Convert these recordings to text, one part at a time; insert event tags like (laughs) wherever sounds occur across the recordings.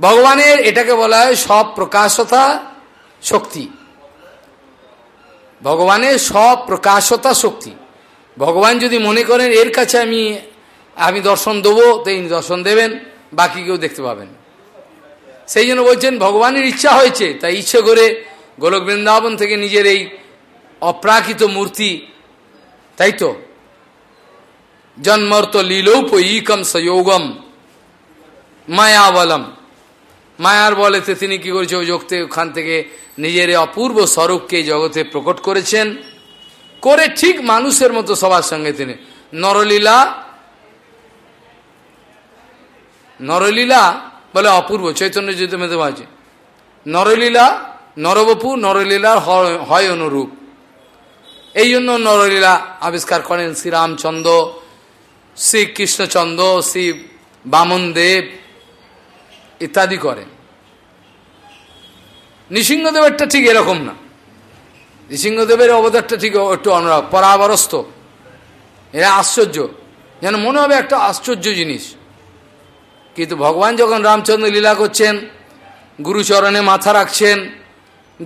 ভগবানের এটাকে বলা হয় সব প্রকাশতা শক্তি। ভগবানের সব প্রকাশতা শক্তি। ভগবান যদি মনে করেন, এর কাছে আমি আমি দর্শন দেবো তো দর্শন দেবেন, বাকি কেউ দেখতে পাবেন। সেই জন্য বলছেন, ভগবানের ইচ্ছা হয়েছে। তাই ইচ্ছে করে গোলক বৃন্দাবন থেকে নিজের এই অপ্রাকৃত মূর্তি, তাই তো? জন্মর্ত লীলৌপ ইকম সয়োগম মায়াবলম। মায়ার বলেতে তিনি কি করেছে? ওই যোগতে ওখান থেকে নিজের অপূর্ব স্বরূপকে জগতে প্রকট করেছেন। করে ঠিক মানুষের মতো সবার সঙ্গে তিনি। নরলীলা নরলীলা বলে অপূর্ব, চৈতন্য মেতে আছে। নরলীলা, নরবপু, নরলীলার হয় অনুরূপ। এই জন্য নরলীলা আবিষ্কার করেন শ্রীরামচন্দ্র শ্রী কৃষ্ণচন্দ্র শ্রী বামন দেব ইত্যাদি করেন নৃসিংহদেবেরটা ঠিক এরকম না। নৃসিংহদেবের অবতারটা ঠিক একটু অনুরাগ পরাবরস্ত এরা আশ্চর্য। যেন মনে হবে একটা আশ্চর্য জিনিস। কিন্তু ভগবান যখন রামচন্দ্র লীলা করছেন গুরুচরণে মাথা রাখছেন,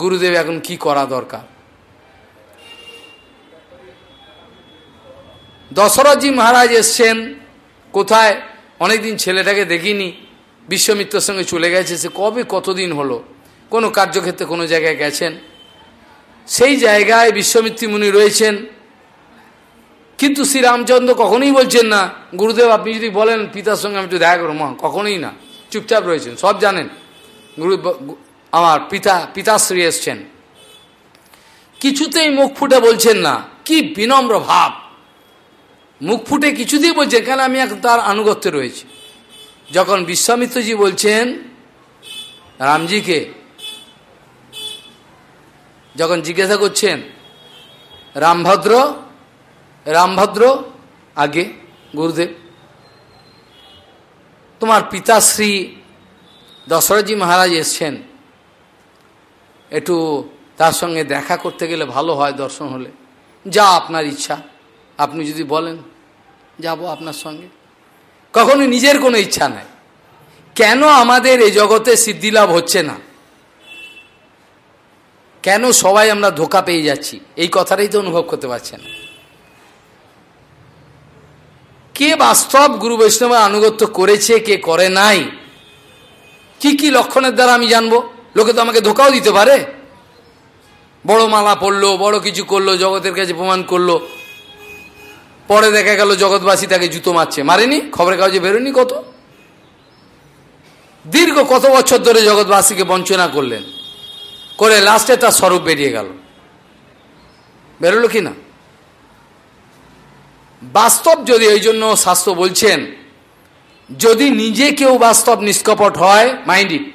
গুরুদেব এখন কি করা দরকার? দশরথজি মহারাজ এসছেন, কোথায়? অনেকদিন ছেলেটাকে দেখিনি। বিশ্বমিত্রের সঙ্গে চলে গেছে সে কবে কতদিন হলো? কোনো কার্যক্ষেত্রে কোনো জায়গায় গেছেন? সেই জায়গায় বিশ্বমিত্রী মুনি রয়েছেন। কিন্তু শ্রীরামচন্দ্র কখনোই বলছেন না, গুরুদেব, আপনি যদি বলেন পিতার সঙ্গে আমি একটু দেখা করো মা কখনোই না। চুপচাপ রয়েছেন, সব জানেন। গুরু, আমার পিতা, পিতাশ্রী এসছেন। কিছুতেই মুখ ফুটে বলছেন না। কি বিনম্র ভাব। মুখ ফুটে কিছুতেই বলছেন, কেন আমি এখন তার আনুগত্য রয়েছে? যখন বিশ্বামিত্রজি বলছেন রামজিকে, যখন জিজ্ঞাসা করছেন, রামভদ্র রামভদ্র, আগে গুরুদেব, তোমার পিতাশ্রী দশরথজি মহারাজ এসছেন, একটু তার সঙ্গে দেখা করতে গেলে ভালো হয় দর্শন হলে। যা আপনার ইচ্ছা, আপনি যদি বলেন, যাব আপনার সঙ্গে। কখনো নিজের কোনো ইচ্ছা নাই। কেন আমাদের এই জগতে সিদ্ধিলাভ হচ্ছে না? কেন সবাই আমরা ধোকা পেয়ে যাচ্ছি? এই কথাটাই তো অনুভব করতে পারছেন কে বাস্তব গুরু বৈষ্ণবের আনুগত্য করেছে, কে করে নাই? কি কি লক্ষণের দ্বারা আমি জানব? লোকে তো আমাকে ধোকাও দিতে পারে। বড় মালা পড়ল বড় কিছু করল, জগতের কাছে প্রমাণ করল। পরে দেখা গেল জগৎবাসী তাকে জুতো মারছে। মারেনি? খবরের কাগজে বেরোনি কত? দীর্ঘ কত বছর ধরে জগৎবাসীকে বঞ্চনা করলেন। করে লাস্টে তার স্বরূপ বেরিয়ে গেল। বেরোলো কি না? বাস্তব যদি এই জন্য শাস্ত্র বলছেন, যদি নিজে কেউ বাস্তব নিষ্কপট হয় মাইন্ড ইট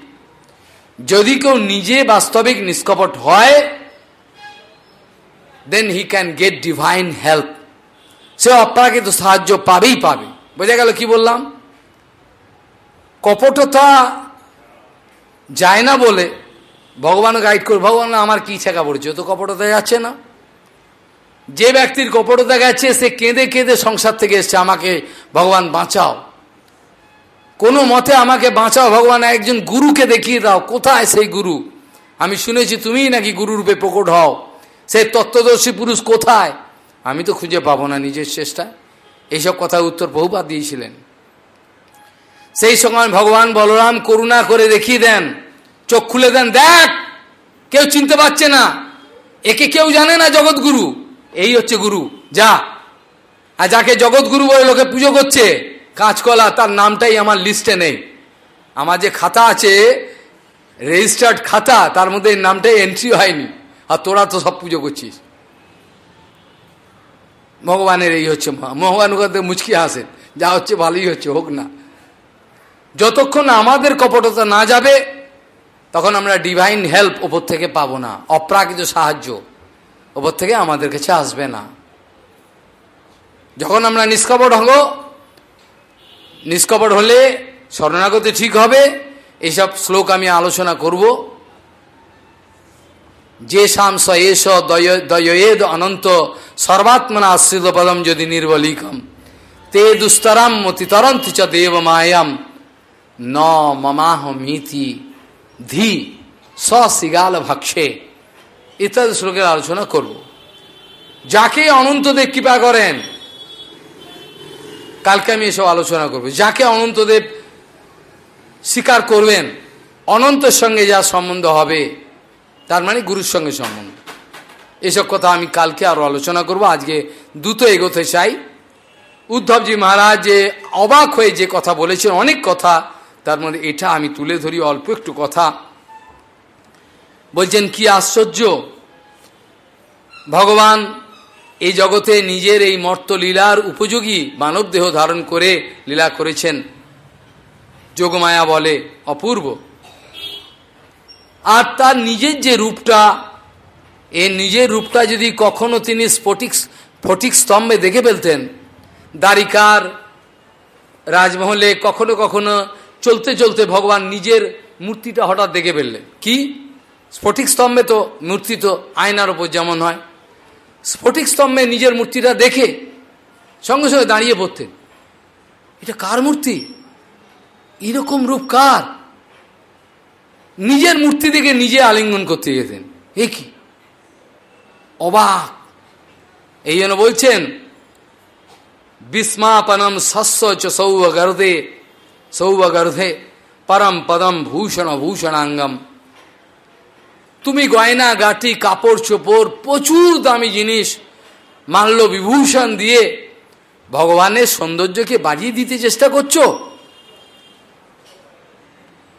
যদি কেউ নিজে বাস্তবিক নিষ্কপট হয় then he can get divine help সে অপ্রাকৃত সাহায্য পাবেই পাবে। বোঝা গেল কি বললাম? কপটতা যায় না বলে ভগবান গাইড করে ভগবান আমার কি ছেঁকা পড়েছে? তো কপটতা যাচ্ছে না। যে ব্যক্তির কপটতা গেছে, সে কেঁদে কেঁদে সংসার থেকে এসছে, আমাকে ভগবান বাঁচাও। কোনো মতে আমাকে বাঁচাও, ভগবান একজন গুরুকে দেখিয়ে দাও, কোথায় সেই গুরু? আমি শুনেছি তুমিই নাকি গুরুরূপে প্রকট হও। সেই তত্ত্বদর্শী পুরুষ কোথায়? আমি তো খুঁজে পাবো না নিজের চেষ্টায় এইসব কথা উত্তর বহুবার দিয়েছিলেন। সেই সময় ভগবান বলরাম করুণা করে দেখিয়ে দেন, চোখ খুলে দেন, দেখ, কেউ চিনতে পারছে না। একে কেউ জানে না জগৎগুরু। এই হচ্ছে গুরু, যা। আর যাকে জগৎগুরু বলে লোকে পুজো করছে, কাঁচকলা, তার নামটাই আমার লিস্টে নেই। আমার যে খাতা আছে রেজিস্টার্ড খাতা, তার মধ্যে নামটাই এন্ট্রি হয়নি। আর তোরা তো সব পুজো করছিস। ভগবানের এই হচ্ছে ভগবান মুচকি হাসেন। যা হচ্ছে ভালোই হচ্ছে, হোক না। যতক্ষণ আমাদের কপটতা না যাবে, তখন আমরা ডিভাইন হেল্প ওপর থেকে পাবো না। অপ্রাকৃত সাহায্য ওপর থেকে আমাদের কাছে আসবে না। যখন আমরা নিষ্কপট হব, নিষ্কপট হলে শরণাগতি ঠিক হবে। এইসব শ্লোক আমি আলোচনা করব। যে শাম স এস দয়েদ অনন্ত সর্বাত্মনা আশ্রিত পদম যদি নির্বলিকম। তে দুস্তরাম মতিতরন্ত চ দেব মায়াম। ন মমাহ মিতি ধি সিগাল ভক্ষে। ইত্যাদি শ্লোকের আলোচনা করব। যাকে অনন্তদেব কৃপা করেন, কালকে আমি এসব আলোচনা করব। যাকে অনন্তদেব স্বীকার করবেন, অনন্তের সঙ্গে যা সম্বন্ধ হবে তার মানে গুরুর সঙ্গে সম্বন্ধ। এসব কথা আমি কালকে আরও আলোচনা করব। আজকে দ্রুত এগোতে চাই। উদ্ধবজি মহারাজ যে অবাক হয়ে যে কথা বলেছেন, অনেক কথা, তার মধ্যে এটা আমি তুলে ধরি, অল্প একটু কথা। বলছেন, কি আশ্চর্য! ভগবান এই জগতে নিজের এই মর্ত লীলার উপযোগী মানব দেহ ধারণ করে লীলা করেছেন। যোগমায়া বলে, অপূর্ব। আর তার নিজের যে রূপটা, এ নিজের রূপটা যদি কখনো তিনি স্ফটিক স্ফটিক স্তম্ভে দেখে ফেলতেন দ্বারিকার রাজমহলে কখনো কখনো চলতে চলতে ভগবান নিজের মূর্তিটা হঠাৎ দেখে ফেললেন। কি? স্ফটিক স্তম্ভে তো মূর্তি তো আয়নার ওপর যেমন হয়। স্ফটিক স্তম্ভে নিজের মূর্তিটা দেখে সঙ্গে সঙ্গে দাঁড়িয়ে পড়তেন। এটা কার মূর্তি? এরকম রূপ কার? নিজের মূর্তি দেখে নিজে আলিঙ্গন করতে যেতেন এ কি? অবাক। এই জন্য বলছেন, বিস্মাপনম শস্য চ সৌভগর্ধে সৌভগর্ধে পরম পদম ভূষণ ভূষণাঙ্গম। তুমি গয়না, গাটি, কাপড়, চোপড়, প্রচুর দামি জিনিস মাল্য বিভূষণ দিয়ে ভগবানের সৌন্দর্যকে বাজিয়ে দিতে চেষ্টা করছ?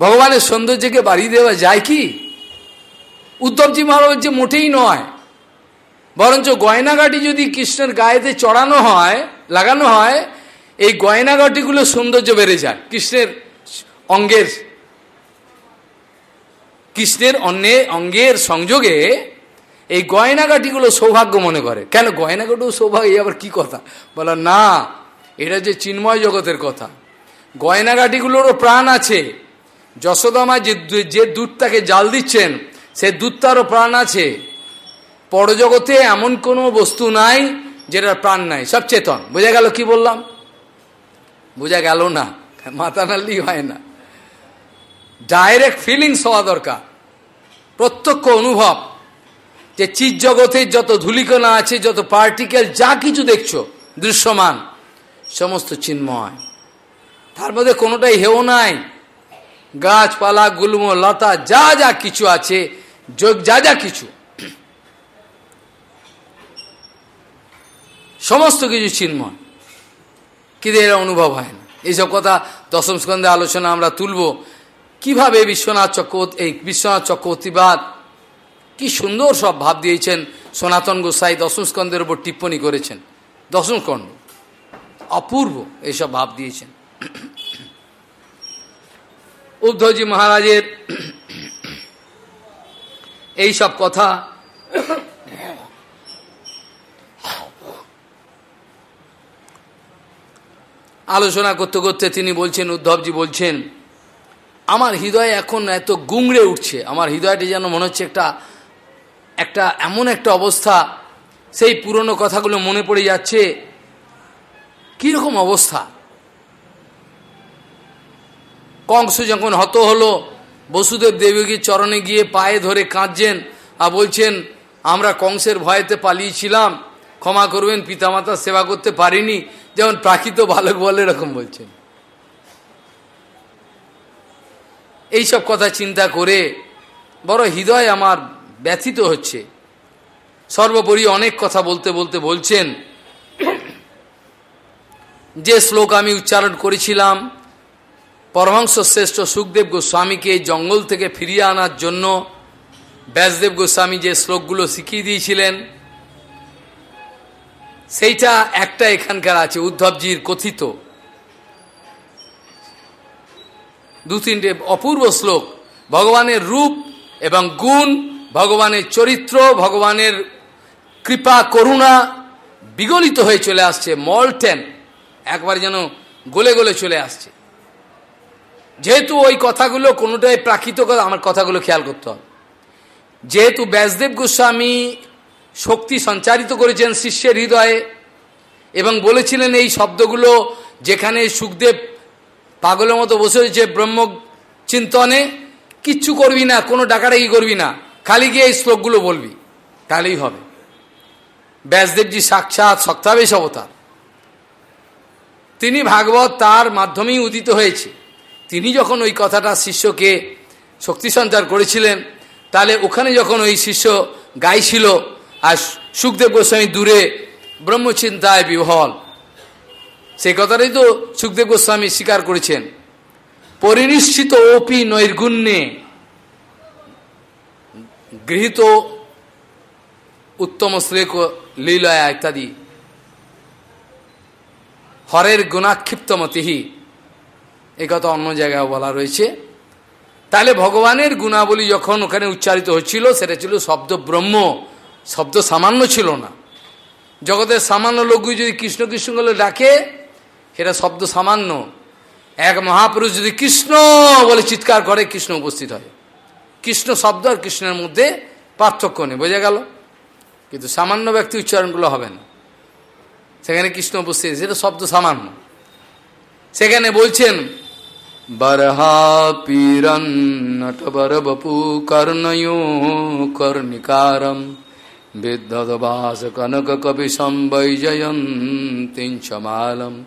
ভগবানের সৌন্দর্যকে বাড়িয়ে দেওয়া যায় কি? উদ্ধবজি মহারাজ যে মোটেই নয়, বরঞ্চ গয়নাগাটি যদি কৃষ্ণের গায়েতে চড়ানো হয়, লাগানো হয়, এই গয়নাগাটিগুলো সৌন্দর্য বেড়ে যায়। কৃষ্ণের অঙ্গের, কৃষ্ণের অন্যে অঙ্গের সংযোগে এই গয়নাগাটিগুলো সৌভাগ্য মনে করে। কেন গয়নাগাটিও সৌভাগ্য? আবার কি কথা? বলা, না, এটা যে চিন্ময় জগতের কথা। গয়নাগাটিগুলোরও প্রাণ আছে। যশোদামা যে যে দুধটাকে জাল দিচ্ছেন, সে দুধটারও প্রাণ আছে। পরজগতে এমন কোনো বস্তু নাই যেটার প্রাণ নাই, সব চেতন। বোঝা গেল কি বললাম? বোঝা গেল না, মাথা নাড়লি হয় না। ডাইরেক্ট ফিলিংস হওয়া দরকার, প্রত্যক্ষ অনুভব যে চিৎ জগতের যত ধুলিকণা আছে, যত পার্টিকেল যা কিছু দেখছ, দৃশ্যমান, সমস্ত চিন্ময় তার মধ্যে কোনোটাই হেও নাই। গাছপালা, গুল্ম, লতা, যা যা কিছু আছে, যোগ যা যা কিছু। সমস্ত কিছু চিন্ময় কিন্তু এরা অনুভব হয় না। এইসব কথা দশম স্কন্ধে আলোচনা আমরা তুলব। কীভাবে বিশ্বনাথ চক্রবর্তী এই বিশ্বনাথ চক্রবর্তীবাদ কি সুন্দর সব ভাব দিয়েছেন সনাতন গোসাই দশম স্কন্ধের উপর টিপ্পণী করেছেন। দশম স্কন্ধ। অপূর্ব এইসব ভাব দিয়েছেন। উদ্ধবজি মহারাজের এই সব কথা আলোচনা করতে করতে তিনি বলছেন, উদ্ধবজি বলছেন, আমার হৃদয় এখন এত গুংড়ে উঠছে, আমার হৃদয়টা যেন মনে হচ্ছে একটা একটা এমন একটা অবস্থা, সেই পুরনো কথাগুলো মনে পড়ে যাচ্ছে। কীরকম অবস্থা? কংস যখন হত হলো, বসুদেব দেবীর চরণে গিয়ে পায়ে ধরে কাঁদছেন আর বলছেন, আমরা কংসের ভয়েতে পালিয়েছিলাম, ক্ষমা করবেন পিতামাতার সেবা করতে পারিনি। যেমন প্রাকৃত বালক বলে এরকম বলছেন। এইসব কথা চিন্তা করে বড় হৃদয় আমার ব্যথিত হচ্ছে। সর্বোপরি অনেক কথা বলতে বলতে বলছেন, যে শ্লোক আমি উচ্চারণ করেছিলাম পরমহংস শ্রেষ্ঠ সুখদেব গোস্বামীকে জঙ্গল থেকে ফিরিয়ে আনার জন্য ব্যাসদেব গোস্বামী যে শ্লোকগুলো শিখিয়ে দিয়েছিলেন, সেইটা একটা এখানকার আছে, উদ্ধবজির কথিত। দু তিনটে অপূর্ব শ্লোক, ভগবানের রূপ এবং গুণ, ভগবানের চরিত্র, ভগবানের কৃপা, করুণা বিগলিত হয়ে চলে আসছে মলটেন একবার যেন গলে গলে চলে আসছে। যেহেতু ওই কথাগুলো কোনোটাই প্রাকৃত কথা, আমার কথাগুলো খেয়াল করতে হবে। যেহেতু ব্যাসদেব গোস্বামী শক্তি সঞ্চারিত করেছেন শিষ্যের হৃদয়ে এবং বলেছিলেন এই শব্দগুলো যেখানে সুখদেব পাগলের মতো বসে রয়েছে ব্রহ্ম চিন্তনে কিচ্ছু করবি না, কোনো ডাকাডাকি করবি না, খালি গিয়ে এই শ্লোকগুলো বলবি। তাহলেই হবে। ব্যাসদেবজি সাক্ষাৎ সক্তাবেশ অবতার। তিনি ভাগবত তার মাধ্যমেই উদিত হয়েছে। তিনি যখন ওই কথাটা শিষ্যকে শক্তি সঞ্চার করেছিলেন, তাহলে ওখানে যখন ওই শিষ্য গাইছিল আর সুখদেব গোস্বামী দূরে ব্রহ্মচিন্তায় বিহল সেই কথাটাই তো সুখদেব গোস্বামী স্বীকার করেছেন। পরিনিশ্চিত ওপি নৈর্গুণ্যে গৃহীত উত্তম শ্লেক লীলয়া ইত্যাদি। হরের গুণাক্ষিপ্তমতিহি। কথা অন্য জায়গায় বলা রয়েছে। তাহলে ভগবানের গুণাবলী যখন ওখানে উচ্চারিত হচ্ছিল, সেটা ছিল শব্দ ব্রহ্ম, শব্দ সামান্য ছিল না। জগতের সামান্য লোকগুলি যদি কৃষ্ণ কৃষ্ণ বলে ডাকে, সেটা শব্দ সামান্য। এক মহাপুরুষ যদি কৃষ্ণ বলে চিৎকার করে, কৃষ্ণ উপস্থিত হয়। কৃষ্ণ শব্দ আর কৃষ্ণের মধ্যে পার্থক্য নেই, বোঝা গেল? কিন্তু সামান্য ব্যক্তি উচ্চারণগুলো হবে না। সেখানে কৃষ্ণ উপস্থিত, সেটা শব্দ সামান্য। সেখানে বলছেন বরহা পীরন নটবর বপু কর্ণয়ো কর্ণিকারম বিদ্যদবাস কনক কবি সম্বৈজয়ন্তিঞ্চমালম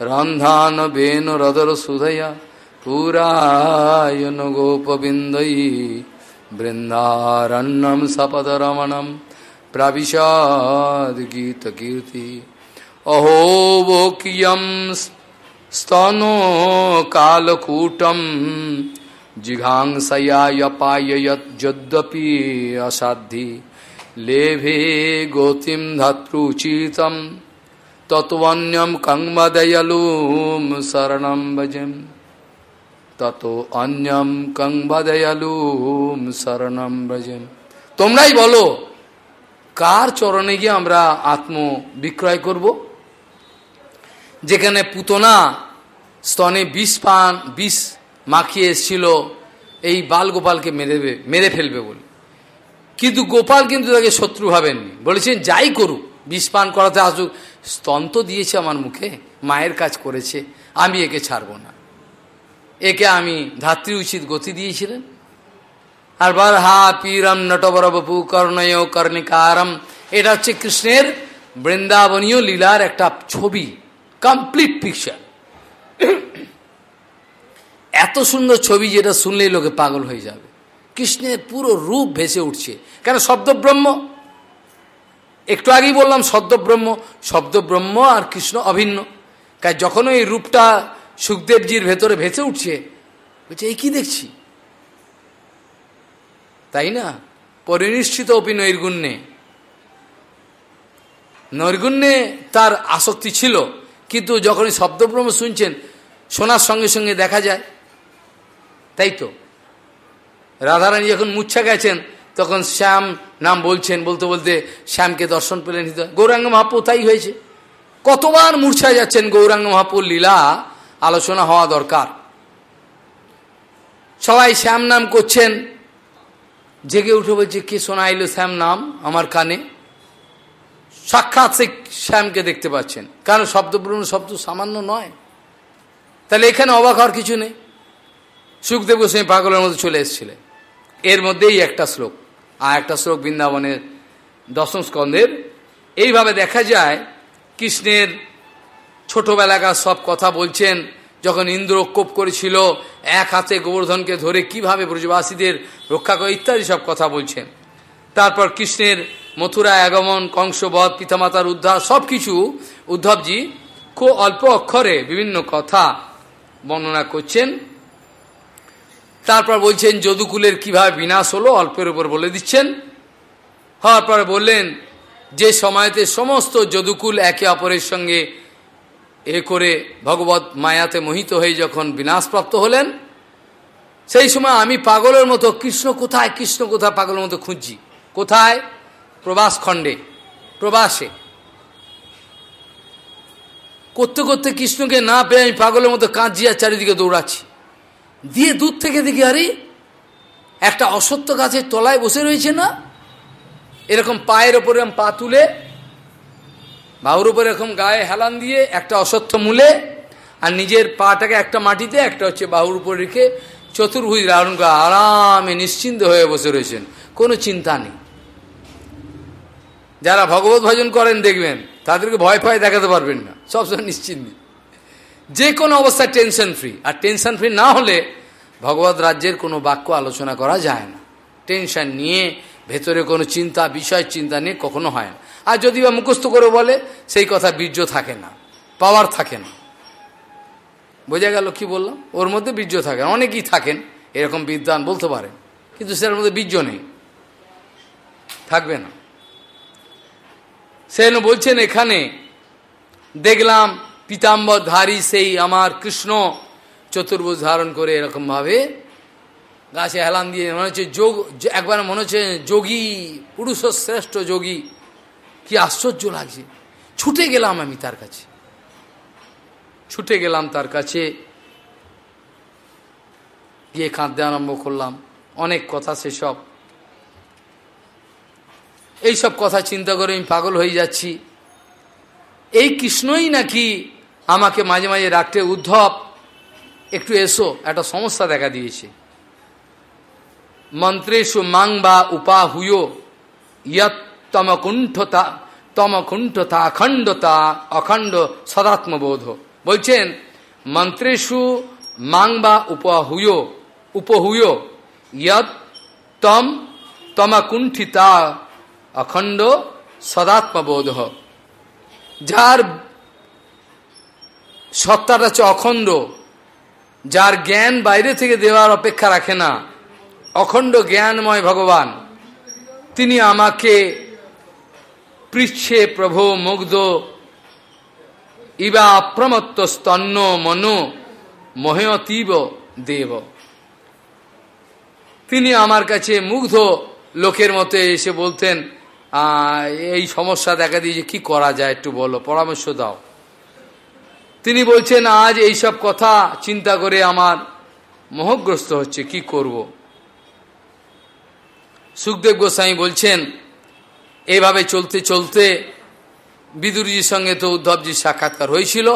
রন্ধান বেন রদর সুধয়া পুরায়ন গোপবিন্দৈ বৃন্দারণ্যম সপদরমণম প্রবিশাদ গীত কীর্তি অহো কিয়ম স্তনো কালকূটম জিঘাংসয়াপায়যদ্যপি অসাধ্যি লেভে গতিম ধাতৃচিতম তত্বন্যম কংবদয়ালুম শরণম ভজম তত অন্যম কংবদয়ালুম শরণম ভজম তোমরাই বলো কার চরণে গিয়ে আমরা আত্ম বিক্রয় করব যেখানে পুতনা স্তনে বিষ পান, বিষ মাখিয়ে এসেছিল, এই বাল গোপালকে মেরে মেরে ফেলবে বলে। কিন্তু গোপাল কিন্তু তাকে শত্রু ভাবেননি। বলেছেন, যাই করুক, বিষ পান করাতে আসুক। স্তন তো দিয়েছে আমার মুখে, মায়ের কাজ করেছে, আমি একে ছাড়ব না। একে আমি ধাত্রী উচিত গতি দিয়েছিলেন। আর বার হা পীরম নটবর বপু কর্ণয় কর্ণিকারম। এটা হচ্ছে কৃষ্ণের বৃন্দাবনীয় লীলার একটা ছবি। কমপ্লিট পিকচার এত সুন্দর ছবি যেটা শুনলেই লোকে পাগল হয়ে যাবে। কৃষ্ণের পুরো রূপ ভেসে উঠছে। কেন শব্দ ব্রহ্ম একটু আগেই বললাম শব্দ ব্রহ্ম শব্দ ব্রহ্ম আর কৃষ্ণ অভিন্ন। কাজ যখন ওই রূপটা সুখদেবজির ভেতরে ভেসে উঠছে, বলছে, এই কি দেখছি? তাই না? পরিনিশ্চিত অপি নৈর্গুণ্যে। নৈর্গুণ্যে তার আসক্তি ছিল। কিন্তু যখন শব্দব্রহ্ম শুনছেন, শোনার সঙ্গে সঙ্গে দেখা যায়। তাই তো? রাধারানী যখন মুচ্ছা গেছেন, তখন শ্যাম নাম বলছেন, বলতে বলতে শ্যামকে দর্শন পেলেন। গৌরাঙ্গ মহাপু তাই হয়েছে। কতবার মূর্ছায় যাচ্ছেন গৌরাঙ্গ মহাপুর লীলা, আলোচনা হওয়া দরকার। সবাই শ্যাম নাম করছেন। জেগে উঠে বলছে, কে শোনা এলো শ্যাম নাম আমার কানে? সাক্ষাৎ সে শ্যামকে দেখতে পাচ্ছেন। কারণ শব্দপূর্ণ শব্দ সামান্য নয়। তাহলে এখানে অবাক হওয়ার কিছু নেই। সুখদেব গোস্বামী পাগলের মধ্যে চলে এসেছিলেন। এর মধ্যেই একটা শ্লোক। আর একটা শ্লোক বৃন্দাবনের দশম স্কন্ধের। এইভাবে দেখা যায়, কৃষ্ণের ছোটবেলাকার সব কথা বলছেন, যখন ইন্দ্র কোপ করেছিল, এক হাতে গোবর্ধনকে ধরে কীভাবে ব্রজবাসীদের রক্ষা করে ইত্যাদি সব কথা বলছেন। তারপর কৃষ্ণের মথুরা আগমন, কংসবধ, পিতামাতার উদ্ধার সব কিছু উদ্ধবজি খুব অল্প অক্ষরে বিভিন্ন কথা বর্ণনা করছেন। তারপর বলছেন, যদুকুলের কীভাবে বিনাশ হলো অল্পের উপর বলে দিচ্ছেন। হওয়ার পরে বললেন, যে সময়তে সমস্ত যদুকুল একে অপরের সঙ্গে এ করে ভগবত মায়াতে মোহিত হয়ে যখন বিনাশপ্রাপ্ত হলেন, সেই সময় আমি পাগলের মতো কৃষ্ণ কোথায় কৃষ্ণ কোথায় পাগলের মতো খুঁজছি? কোথায়? প্রবাস খণ্ডে। প্রবাসে। করতে করতে কৃষ্ণকে না পেয়ে আমি পাগলের মতো কাঁদছি আর চারিদিকে দৌড়াচ্ছি। দিয়ে দূর থেকে দেখি, আরে, একটা অসত্য গাছের তলায় বসে রয়েছে না? এরকম পায়ের ওপরে পা তুলে, বাহুর উপরে এরকম গায়ে হেলান দিয়ে একটা অসত্য মূলে আর নিজের পাটাকে একটা মাটিতে, একটা হচ্ছে বাহুর উপর রেখে চতুর্ভুজ করে আরামে নিশ্চিন্ত হয়ে বসে রয়েছেন। কোনো চিন্তা নেই। যারা ভগবত ভজন করেন দেখবেন, তাদেরকে ভয় ভয় দেখাতে পারবেন না। সবসময় নিশ্চিন্ত যে কোনো অবস্থায় টেনশন ফ্রি আর টেনশন ফ্রি না হলে ভগবত রাজ্যের কোনো বাক্য আলোচনা করা যায় না। টেনশন নিয়ে ভেতরে কোনো চিন্তা, বিষয় চিন্তা নিয়ে কখনো হয় না। আর যদি বা মুখস্থ করে বলে, সেই কথা বীর্য থাকে না পাওয়ার থাকে না। বোঝা গেল কি বললাম? ওর মধ্যে বীর্য থাকে অনেকেই থাকেন, এরকম বিদ্যান বলতে পারেন, কিন্তু সেটার মধ্যে বীর্য নেই। থাকবে না। সেন বলছেন, এখানে দেখলাম পিতাম্বর ধারী সেই আমার কৃষ্ণ চতুর্ভুজ ধারণ করে এরকমভাবে গাছে হেলান দিয়ে মনে হচ্ছে যোগ, একবার মনে হচ্ছে যোগী শ্রেষ্ঠ যোগী। কি আশ্চর্য লাগছে। ছুটে গেলাম আমি তার কাছে। ছুটে গেলাম তার কাছে। গিয়ে কাঁদতে আরম্ভ করলাম। অনেক কথা সেসব। এইসব কথা চিন্তা করে আমি পাগল হয়ে যাচ্ছি। এই কৃষ্ণই নাকি আমাকে মাঝে মাঝে রাখতে উদ্ধব, একটু এসো, একটা সমস্যা দেখা দিয়েছে। মন্ত্রেশু মাং বা উপা হুয় ইয়ত তমকুণ্ঠতা তমকুণ্ঠতা অখণ্ডতা, অখণ্ড সদাত্মবোধ। বলছেন মন্ত্রেশু মাং বা উপহুয় উপহুয় ইয়ত তম, তমকুণ্ঠিতা অখণ্ড সদাত্মবোধ যার সত্তাটা হচ্ছে অখণ্ড যার জ্ঞান বাইরে থেকে দেওয়ার অপেক্ষা রাখে না অখণ্ড জ্ঞানময় ভগবান তিনি আমাকে পৃচ্ছে প্রভু মুগ্ধ ইবা অপ্রমত্ত স্তন্য মনো মহয়তীব দেব তিনি আমার কাছে মুগ্ধ লোকের মতে এসে বলতেন এই সমস্যা দেখা দিয়েছে, কি করা যায় একটু বলো, পরামর্শ দাও। তিনি বলছেন, আজ এই সব কথা চিন্তা করে আমার মোহগ্রস্ত হচ্ছে, কি করব। সুখদেব গোস্বাই বলছেন, এভাবে চলতে চলতে বিদুরজির সঙ্গে তো উদ্ধবজির সাক্ষাৎকার হয়েছিল।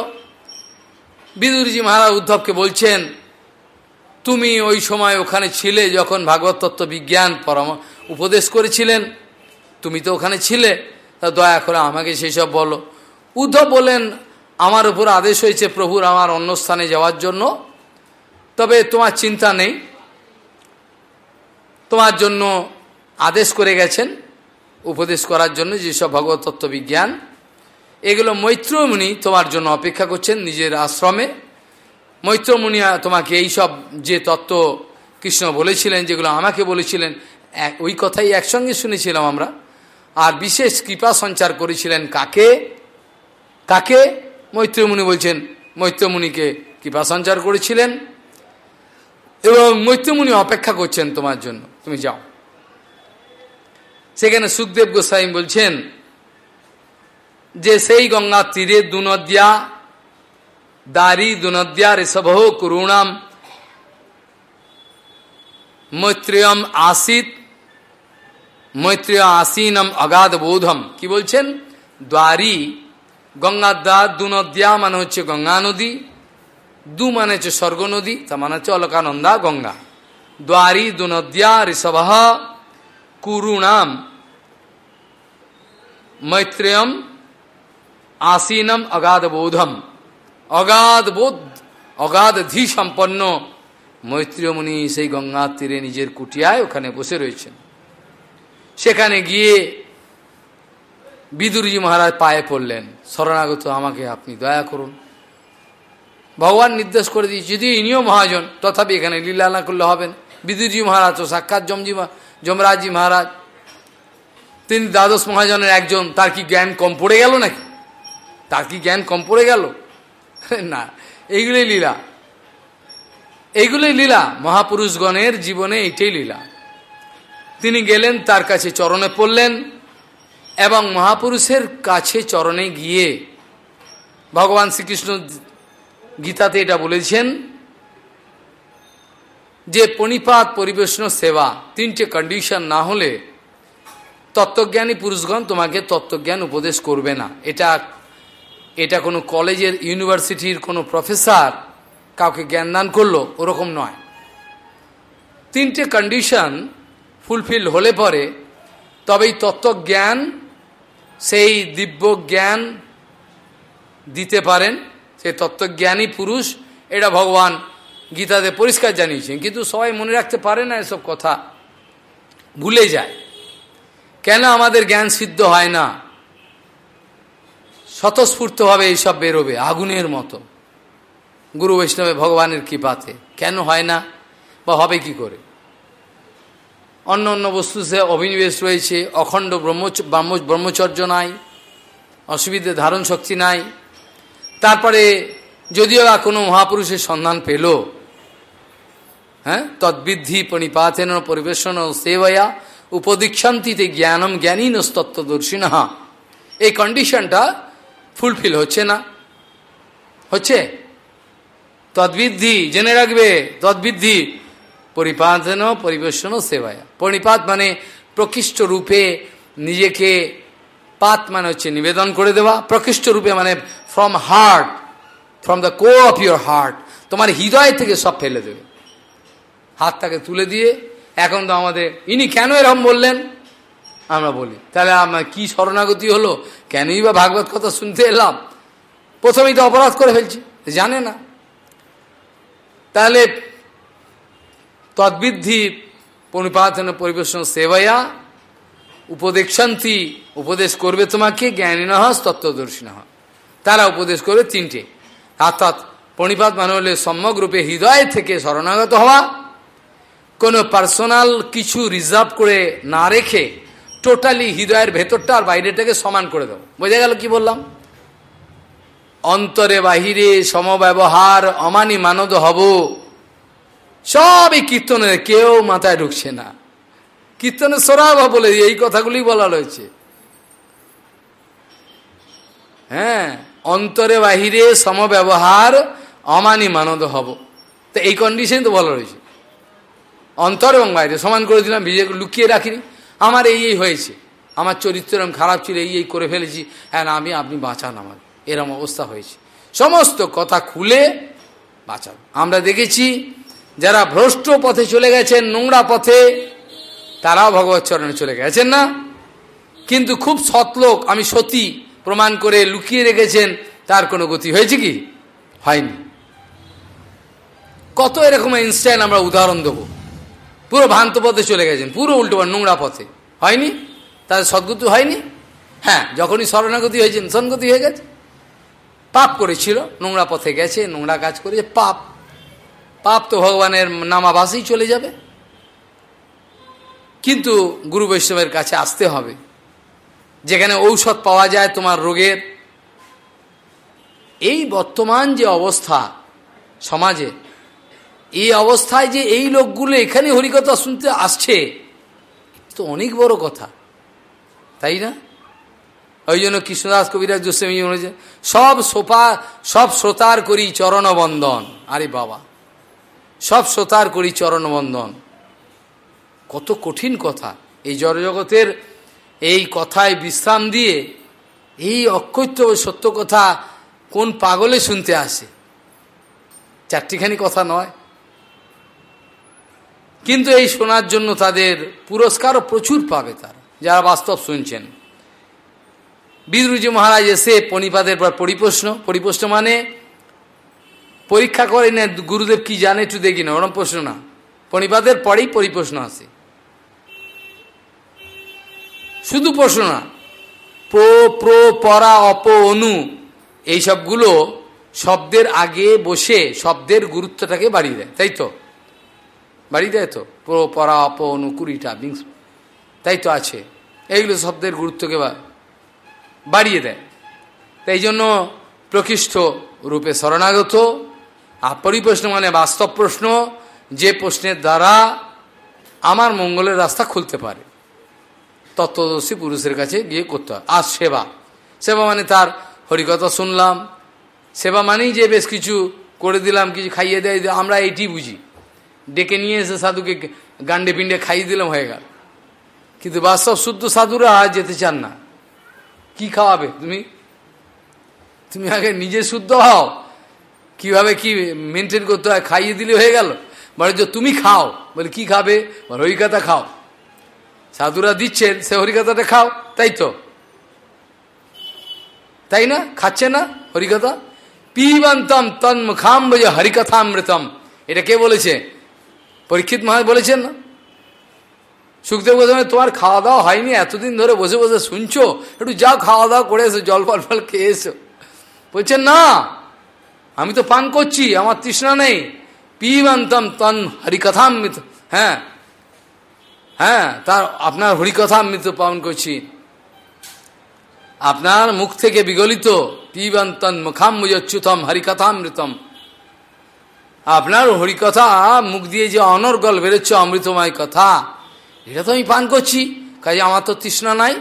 বিদুরজি মহারাজ উদ্ধবকে বলছেন, তুমি ওই সময় ওখানে ছিলে যখন ভাগবত তত্ত্ব বিজ্ঞান পরাম, উপদেশ করেছিলেন। তুমি তো ওখানে ছিলে, তা দয়া করে আমাকে সেসব বলো। উদ্ধব বলেন, আমার উপর আদেশ হয়েছে প্রভুর আমার অন্য স্থানে যাওয়ার জন্য। তবে তোমার চিন্তা নেই। তোমার জন্য আদেশ করে গেছেন, উপদেশ করার জন্য যেসব ভগবত তত্ত্ব বিজ্ঞান। এগুলো মৈত্রমুনি তোমার জন্য অপেক্ষা করছেন নিজের আশ্রমে। মৈত্রমুনি তোমাকে এই সব যে তত্ত্ব কৃষ্ণ বলেছিলেন, যেগুলো আমাকে বলেছিলেন ওই কথাই একসঙ্গে শুনেছিলাম আমরা। আর বিশেষ কৃপা সঞ্চার করেছিলেন কাকে? কাকে? মৈত্রমুনি বলছেন, মৈত্রমুনিকে কৃপা সঞ্চার করেছিলেন। এবং মৈত্রমুনি অপেক্ষা করছেন তোমার জন্য, তুমি যাও। সেখানে সুখদেব গোস্বাই বলছেন যে, সেই গঙ্গার তীরে দুনদ্যা, দারি দুনদ্যা ঋষভ করুণাম, মৈত্রেয়ম আসিত মৈত্রেয় আসীনম অগাধ বোধম কি বলছেন? দ্বারি গঙ্গার দ্বার দু নদ্যা মানে হচ্ছে গঙ্গা নদী, দু মানে হচ্ছে স্বর্গ নদী, তা মানে হচ্ছে অলকানন্দা গঙ্গা। দ্বারি, দু নদ্যা, ঋষভ কুরুণাম। মৈত্রেয়ম আসীনম অগাধ বোধম অগাধ বোধ অগাধ ধি সম্পন্ন মৈত্রীয় মুনি সেই গঙ্গার তীরে নিজের কুটিয়ায় ওখানে বসে রয়েছেন। সেখানে গিয়ে বিদুরজি মহারাজ পায়ে পড়লেন। শরণাগত আমাকে আপনি দয়া করুন। ভগবান নির্দেশ করে দিয়েছে, যদি ইনিও মহাজন, তথাপি এখানে লীলা না করলে হবেন বিদুরজি মহারাজ তো সাক্ষাৎ জমজি যমরাজজি মহারাজ, তিনি দ্বাদশ মহাজনের একজন, তার কি জ্ঞান কম পড়ে গেল নাকি? তার কি জ্ঞান কম পড়ে গেল? (laughs) না, এইগুলোই লীলা। এইগুলোই লীলা। মহাপুরুষগণের জীবনে এইটাই লীলা। তিনি গেলেন, তার কাছে চরণে পড়লেন এবং মহাপুরুষের কাছে চরণে গিয়ে ভগবান শ্রীকৃষ্ণ গীতাতে এটা বলেছেন যে পণিপাত পরিবেশন সেবা, তিনটে কন্ডিশন না হলে তত্ত্বজ্ঞানী পুরুষগণ তোমাকে তত্ত্বজ্ঞান উপদেশ করবে না। এটা এটা কোনো কলেজের, ইউনিভার্সিটির কোনো প্রফেসর কাউকে জ্ঞান দান করল, ওরকম নয়। তিনটে কন্ডিশন ফুলফিল হলে পরে, তবেই তত্ত্বজ্ঞান, সেই দিব্য জ্ঞান দিতে পারেন, সেই তত্ত্বজ্ঞানী পুরুষ, এটা ভগবান গীতাতে পরিষ্কার জানিয়েছেন। কিন্তু সবাই মনে রাখতে পারে না এসব কথা। ভুলে যায়। কেন আমাদের জ্ঞান সিদ্ধ হয় না? স্বতঃস্ফূর্তভাবে এইসব বেরোবে, আগুনের মতো। গুরু বৈষ্ণবে ভগবানের কৃপাতে। কেন হয় না? বা হবে কি করে? অন্য অন্য বস্তু সে অভিনিবেশ রয়েছে, অখণ্ড ব্রহ্ম ব্রহ্মচর্য নাই, অসুবিধে ধারণ শক্তি নাই। তারপরে যদিও বা কোনো মহাপুরুষের সন্ধান পেল হ্যাঁ তদ্বিদ্ধি পণিপাতেন পরিবেশন সেবয়া উপদীক্ষান্তিতে জ্ঞানম জ্ঞানী নস্তত্বদর্শিনা এই কন্ডিশনটা ফুলফিল হচ্ছে না। হচ্ছে? তদ্বিদ্ধি জেনে রাখবে, তদ্বিদ্ধি পরিপাতন পরিবেশন সেবায়। পরিপাত মানে প্রকৃষ্ট রূপে নিজেকে পাত মানে হচ্ছে নিবেদন করে দেওয়া। প্রকৃষ্ট রূপে মানে from heart from the core of your heart তোমার হৃদয় থেকে সব ফেলে দেবে। হাতটাকে তুলে দিয়ে, এখন তো আমাদের, ইনি কেন এরকম বললেন? আমরা বলি, তাহলে আমার কি শরণাগতি হলো? কেনই বা ভাগবত কথা শুনতে এলাম? প্রথমেই তো অপরাধ করে ফেলছি, জানে না। তাহলে তদ্বিদ্ধি পরিপাতন পরিবেশন সেবায়া উপদেশান্তি উপদেশ করবে তোমাকে জ্ঞানী নহস তত্ত্বদর্শী নহ তারা উপদেশ করবে তিনটে। অর্থাৎ পণিপাত মানে হলে সম্যক রূপে হৃদয় থেকে শরণাগত হওয়া, কোনো পার্সোনাল কিছু রিজার্ভ করে না রেখে টোটালি হৃদয়ের ভেতরটা আর বাইরেটাকে সমান করে দেবো বোঝা গেল কি বললাম? অন্তরে বাহিরে সমব্যবহার অমানি মানদ হব। সব কীর্তনের, কেউ মাথায় ঢুকছে না। কীর্তনে সরাবা বলে এই কথাগুলি বলা রয়েছে। হ্যাঁ অন্তরে বাহিরে সমব্যবহার অমানি মানদ হব। তো এই কন্ডিশন তো বলা রয়েছে। অন্তর এবং বাইরে সমান করে দিলাম, বিজয় লুকিয়ে রাখিনি। আমার এই এই হয়েছে। আমার চরিত্র এরম খারাপ ছিল, এই এই করে ফেলেছি। হ্যাঁ আমি, আপনি বাঁচান আমার এরম অবস্থা হয়েছে। সমস্ত কথা খুলে বাঁচান। আমরা দেখেছি যারা ভ্রষ্ট পথে চলে গেছেন, নোংরা পথে, তারাও ভগবত চরণে চলে গেছেন না? কিন্তু খুব সৎলোক আমি সতী প্রমাণ করে লুকিয়ে রেখেছেন, তার কোনো গতি হয়েছে কি? হয়নি। কত এরকম ইনস্ট্যান্ট আমরা উদাহরণ দেবো? পুরো ভ্রান্ত পথে চলে গেছেন, পুরো উল্টো নোংরা পথে। হয়নি? তাদের সদ্গতি হয়নি? হ্যাঁ যখনই শরণাগতি হয়েছেন সনগতি হয়ে গেছে। পাপ করেছিল, নোংরা পথে গেছে, নোংরা কাজ করেছে, পাপ পাপ তো ভগবানের নামাবাসেই চলে যাবে। কিন্তু গুরু বৈষ্ণবের কাছে আসতে হবে। যেখানে ঔষধ পাওয়া যায় তোমার রোগের। এই বর্তমান যে অবস্থা সমাজে, এই অবস্থায় যে এই লোকগুলো এখানে হরিকথা শুনতে আসছে তো অনেক বড় কথা। তাই না? ওই জন্য কৃষ্ণদাস কবিরাজ গোস্বামী বলেছে, সব সোপা, সব শ্রোতার করি চরণবন্দন। আরে বাবা। সব শ্রোতার করি চরণবন্দন কত কঠিন কথা। এই জড়জগতের এই কথায় বিশ্রাম দিয়ে এই অকৈত্য সত্য কথা কোন পাগলে শুনতে আসে? চারটিখানি কথা নয়। কিন্তু এই শোনার জন্য তাদের পুরস্কারও প্রচুর পাবে তারা, যারা বাস্তব শুনছেন। বিদরুজি মহারাজ এসে পণিপাদের পর পরিপ্রশ্ন পরিপ্রশ্ন মানে পরীক্ষা করে না, গুরুদেব কি জানে একটু দেখি না, ওরম প্রশ্ন না। পণিপাদের পরেই পরিপ্রশ্ন আসে শুধু প্রশ্ন না, প্র প্র, পরা, অপ, অনু এই সবগুলো শব্দের আগে বসে শব্দের গুরুত্বটাকে বাড়িয়ে দেয়, তাই তো? বাড়িয়ে দেয় তো? প্র, পরা, অপ, অনু, কুড়িটা বিংশ তাই তো আছে। এইগুলো শব্দের গুরুত্বকে বাড়িয়ে দেয়। তাই জন্য প্রকৃষ্ট রূপে শরণাগত আর পরিপ্রশ্ন মানে বাস্তব প্রশ্ন, যে প্রশ্নের দ্বারা আমার মঙ্গলের রাস্তা খুলতে পারে। তত্ত্বদর্শী পুরুষের কাছে গিয়ে করতে হয়। আর সেবা। সেবা মানে তার হরিকথা শুনলাম। সেবা মানেই যে বেশ কিছু করে দিলাম, কিছু খাইয়ে দেয় আমরা এইটি বুঝি। ডেকে নিয়ে এসে সাধুকে গান্ডে পিণ্ডে খাইয়ে দিলাম, হয়ে গেল। কিন্তু বাস্তব শুদ্ধ সাধুরা যেতে চান না। কি খাওয়াবে তুমি? তুমি আগে নিজে শুদ্ধ হও। কীভাবে কি মেনটেন করতে হয়, খাইয়ে দিলে হয়ে গেল। বলে যে, তুমি খাও। বলে, কি খাবে? হরিকথা খাও। সাধুরা দিচ্ছেন, সে হরিকথাটা খাও। তাই তো? তাই না? খাচ্ছে না হরিকথা পিবন্তম তন্মুখাম্বজ হরিকথামৃতম এটা কে বলেছে? পরীক্ষিত মহারাজ বলেছেন না? সুখদেব গোস্বামী, তোমার খাওয়া দাওয়া হয়নি? এতদিন ধরে বসে বসে শুনছো? একটু যাও খাওয়া দাওয়া করে এসো, জল ফল ফল খেয়ে এসো। বলছেন, না। আমি তো পান করছি, আমার তৃষ্ণা নেই। পিবন্তম তন হরিকথামৃত হ্যাঁ। হ্যাঁ তার আপনার হরিকথা হরিকথামৃত পালন করছি। আপনার মুখ থেকে বিগলিত পিবন্তন মুখাম্বুজচ্যুতম হরিকথামৃতম আপনার হরিকথা মুখ দিয়ে যে অনর্গল বেরোচ্ছে অমৃতময় কথা, এটা তো আমি পান করছি, কাজে আমার তো তৃষ্ণা নাই,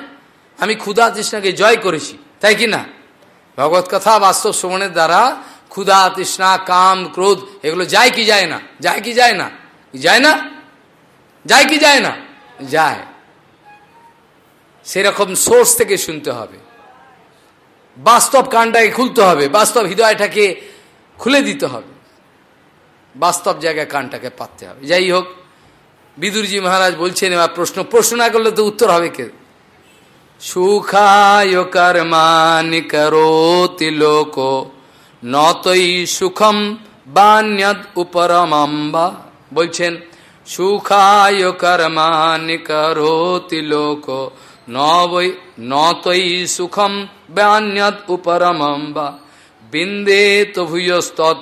আমি ক্ষুধা তৃষ্ণাকে জয় করেছি, তাই কি না? ভগবত কথা বাস্তব শ্রবণের দ্বারা ক্ষুধা, তৃষ্ণা, কাম, ক্রোধ, এগুলো যায় কি যায় না? যায় কি যায় না? যায় না? যায় কি যায় না? যায়। সেরকম সোর্স থেকে শুনতে হবে। বাস্তব কানটাকে খুলতে হবে। বাস্তব হৃদয়টাকে খুলে দিতে হবে। বাস্তব জায়গায় কানটাকে পাততে হবে। যাই হোক, বিদুরজি মহারাজ বলছেন, এবার প্রশ্ন প্রশ্ন না করলে তো উত্তর হবে কে? সুখায় কর্মানি করোতি লোক। নতই সুখম বান্যদ উপরমাম্বা। বলছেন, সুখায় কর্মানি করোতি লোক, নবৈ নতই সুখম বান্যদ উপরমাম্বা। বিন্দে তো ভূয়স্তৎ,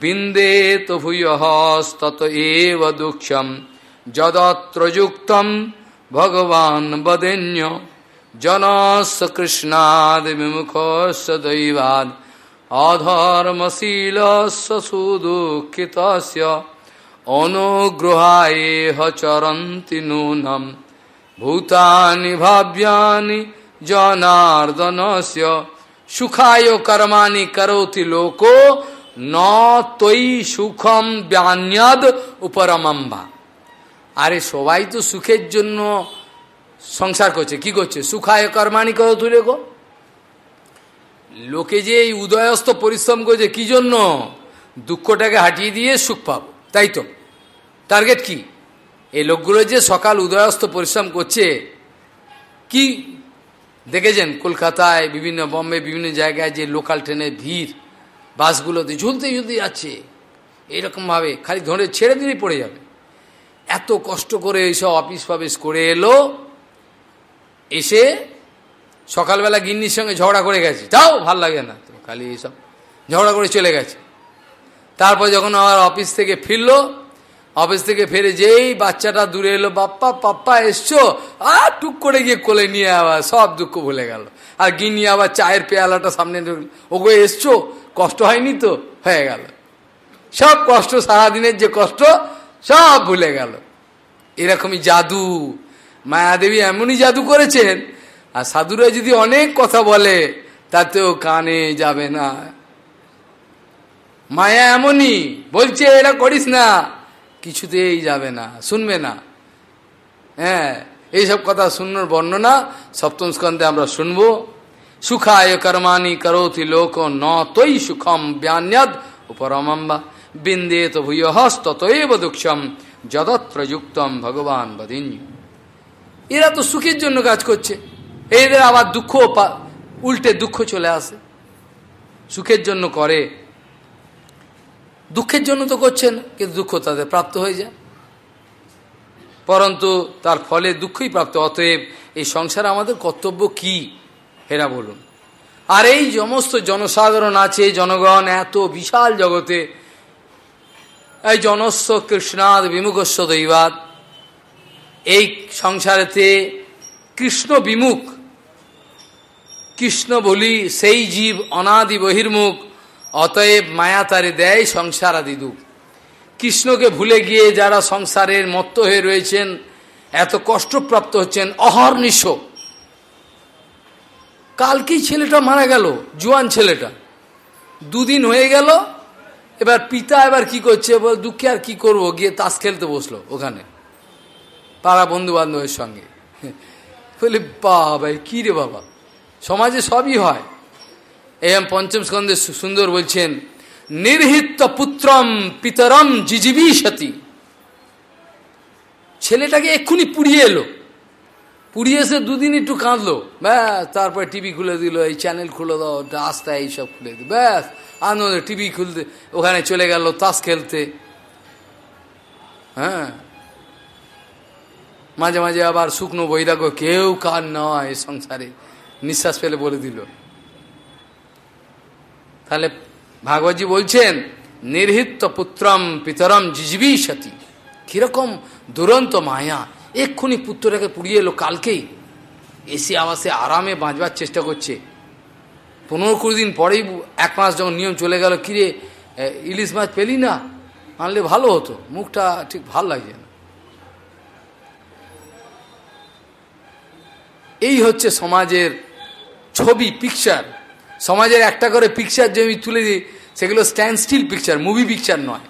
বিন্দেত ভূয়স্তত এব দুঃখম, যদত্রযুক্তম ভগবান বদেন্য, জনস কৃষ্ণাদ বিমুখস দৈবাদ। অধর্মশীলস্য সুদুঃখিতস্য অনুগ্রহায়েহ চরন্তি নূনম ভূতানি ভাব্যানি জনার্দনস্য সুখায় কর্মাণি করোতি লোকো ন তৈ সুখম ব্যান্যাদ উপরমম্বা আরে সবাই তো সুখের জন্য সংসার করছে কি করছে সুখায় কর্মাণি করো তুলে গো লোকে যে এই উদয়স্ত পরিশ্রম করছে, কি জন্য? দুঃখটাকে হাঁটিয়ে দিয়ে সুখ পাবো, তাই তো? টার্গেট কি? এই লোকগুলো যে সকাল উদয়স্ত পরিশ্রম করছে, কি দেখেছেন? কলকাতায় বিভিন্ন বম্বে, বিভিন্ন জায়গায় যে লোকাল ট্রেনের ভিড়, বাসগুলোতে ঝুলতে ঝুলতে যাচ্ছে। এইরকমভাবে খালি ধরে ছেড়ে দিলেই পড়ে যাবে। এত কষ্ট করে এইসব অফিস ফফিস করে এলো, এসে সকালবেলা গিন্নির সঙ্গে ঝগড়া করে গেছে। যাও, ভালো লাগে না। তো খালি এইসব ঝগড়া করে চলে গেছে। তারপর যখন আমার অফিস থেকে ফিরলো, অফিস থেকে ফিরে যেই বাচ্চাটা দূরে এলো, বাপ্পা, পাপ্পা, এসছো? আর টুক করে গিয়ে কোলে নিয়ে আবার সব দুঃখ ভুলে গেল। আর গিনি আবার চায়ের পেয়ালাটা সামনে ওগো, এসছো? কষ্ট হয়নি তো? হয়ে গেল। সব কষ্ট, সারাদিনের যে কষ্ট, সব ভুলে গেল। এরকমই জাদু। মায়াদেবী এমনই জাদু করেছেন আর সাধুরা যদি অনেক কথা বলে, তাতেও কানে যাবে না। মায়া এমনই, বলছে, এটা করিস না। কিছুতেই যাবে না, শুনবে না। হ্যাঁ এইসব কথা শুননোর বর্ণনা সপ্তম স্কন্ধে আমরা শুনব। সুখায় কর্মাণি করোতি লোক ন তৈ সুখম ব্যান্যদ উপরমম্বা। বিন্দে তো ভূয়হস্ততএব দুঃখম, যদত্র যুক্তম ভগবান বদিন্য এরা তো সুখের জন্য কাজ করছে। এদের আবার দুঃখ উল্টে দুঃখ চলে আসে। সুখের জন্য করে। দুঃখের জন্য তো করছেন, কিন্তু দুঃখ তাদের প্রাপ্ত হয়ে যায়। পরন্তু তার ফলে দুঃখই প্রাপ্ত। অতএব এই সংসারে আমাদের কর্তব্য কি? হেরা বলুন। আর এই সমস্ত জনসাধারণ আছে, জনগণ, এত বিশাল জগতে। এই জনস্ব কৃষ্ণাদ বিমুখস্ব দৈবাদ এই সংসারেতে কৃষ্ণ বিমুখ কৃষ্ণ বলি, সেই জীব অনাদি বহির্মুখ, অতএব মায়া তারে দেয়, সংসার আদি দুঃখ। কৃষ্ণকে ভুলে গিয়ে যারা সংসারের মত্ত হয়ে রয়েছেন, এত কষ্টপ্রাপ্ত হচ্ছেন, অহর্নিশ। কালকেই ছেলেটা মারা গেল, জোয়ান ছেলেটা। দুদিন হয়ে গেল, এবার পিতা এবার কি করছে দুঃখে আর কি করব? গিয়ে তাস খেলতে বসল ওখানে, পাড়া বন্ধু বান্ধবের সঙ্গে। বলে বাবা কি রে বাবা? সমাজে সবই হয়। এম পঞ্চম স্কন্ধে সুন্দর বলছেন, নির্হিত পুত্রম পিতরম জিজিবি সতী ছেলেটাকে এক্ষুনি পুড়িয়ে এলো। পুড়িয়ে এসে দুদিন একটু কাঁদলো। ব্যাস, তারপরে টিভি খুলে দিল, এই চ্যানেল খুলে দাও, রাস্তায় এইসব খুলে দিল। ব্যাস, আনন্দ টিভি খুলতে, ওখানে চলে গেল তাস খেলতে। হ্যাঁ। মাঝে মাঝে আবার শুকনো বৈরাগ্য, কেউ কার নয় সংসারে। নিঃশ্বাস ফেলে বলে দিল। তাহলে ভাগবতী বলছেন, নির্হিত পুত্রম পিতরম জিজবি সতী কীরকম দুরন্ত মায়া। এক্ষুনি পুত্রটাকে পুড়িয়ে এলো কালকেই। এসে আবার সে আরামে বাঁচবার চেষ্টা করছে। পনেরো কুড়ি দিন পরেই এক মাস যখন নিয়ম চলে গেল, কিরে ইলিশ মাছ পেলি না? আনলে ভালো হতো। মুখটা ঠিক ভালো লাগছে না। এই হচ্ছে সমাজের ছবি পিকচার সমাজের একটা করে পিকচার যে আমি তুলে দিই, সেগুলো stand still picture movie picture নয়।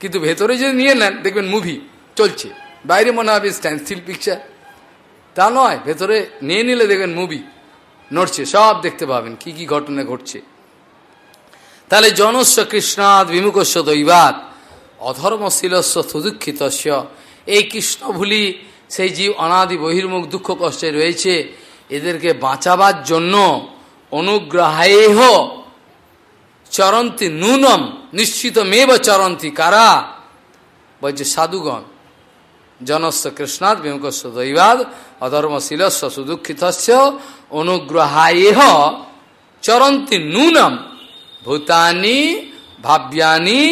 কিন্তু ভেতরে যদি নিয়ে নেন, দেখবেন মুভি চলছে। বাইরে মনে হবে স্ট্যান্ড স্টিল পিকচার তা নয়, ভেতরে নিয়ে নিলে দেখবেন মুভি নড়ছে, সব দেখতে পাবেন কি কি ঘটনা ঘটছে। তাহলে জনস্ব কৃষ্ণাদ বিমুখস্ব দৈবাদ অধর্মশীলস্ব সুদুঃখিত এই কৃষ্ণ ভুলি, সেই জীব অনাদি বহির্মুখ দুঃখ কষ্টে রয়েছে। এদেরকে বাঁচাবার জন্য অনুগ্রহেহ চরন্তি নুনম, নিশ্চিত মেব চরন্তি কারা? বলছে সাধুগণ জনস্ব কৃষ্ণাদ বিমুখস্ব দৈবাদ, অধর্মশীলস্ব সুদুঃখিত অনুগ্রহায়েহ চরন্তি নুনম, ভূতানি ভাব্যানি